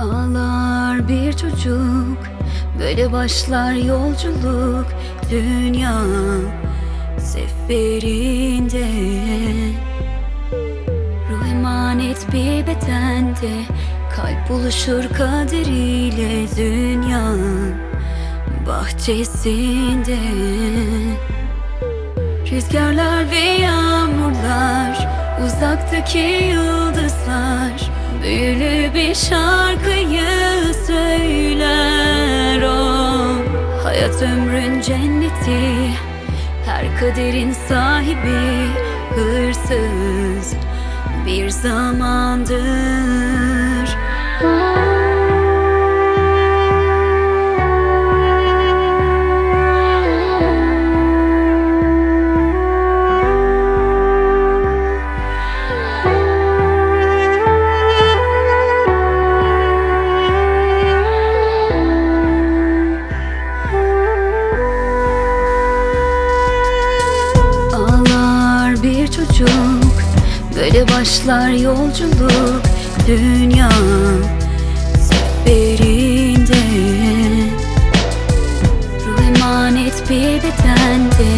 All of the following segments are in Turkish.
Ağlar bir çocuk Böyle başlar yolculuk. Dünya seferinde. Ruh emanet bir bedende Kalp buluşur kaderiyle. Dünya bahçesinde. Rüzgarlar ve yağmurlar Uzaktaki yıldızlar. Büyülü bir şarkıyı Ömrün cenneti Her kaderin sahibi Hırsız bir zamandır Böyle başlar yolculuk Dünya seferinde. Ruh emanet bir bedende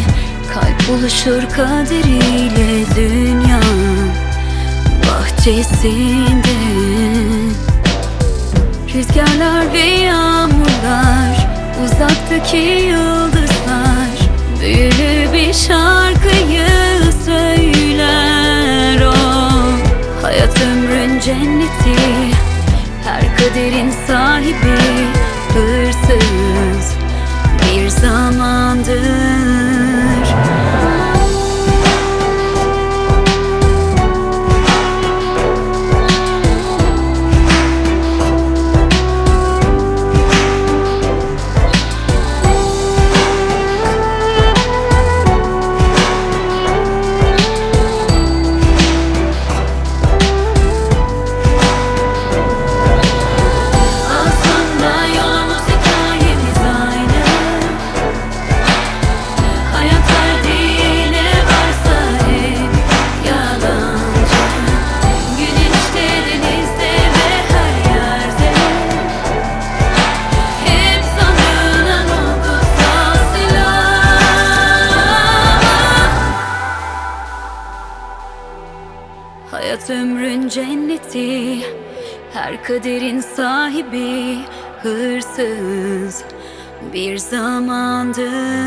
Kalp buluşur kaderiyle Dünya bahçesinde. Rüzgarlar ve yağmurlar Uzaktaki yıldızlar Büyülü bir şarkıyı ömrün cenneti Her kaderin sahibi Hırsız bir zamandır cenneti Her kaderin sahibi Hırsız bir zamandır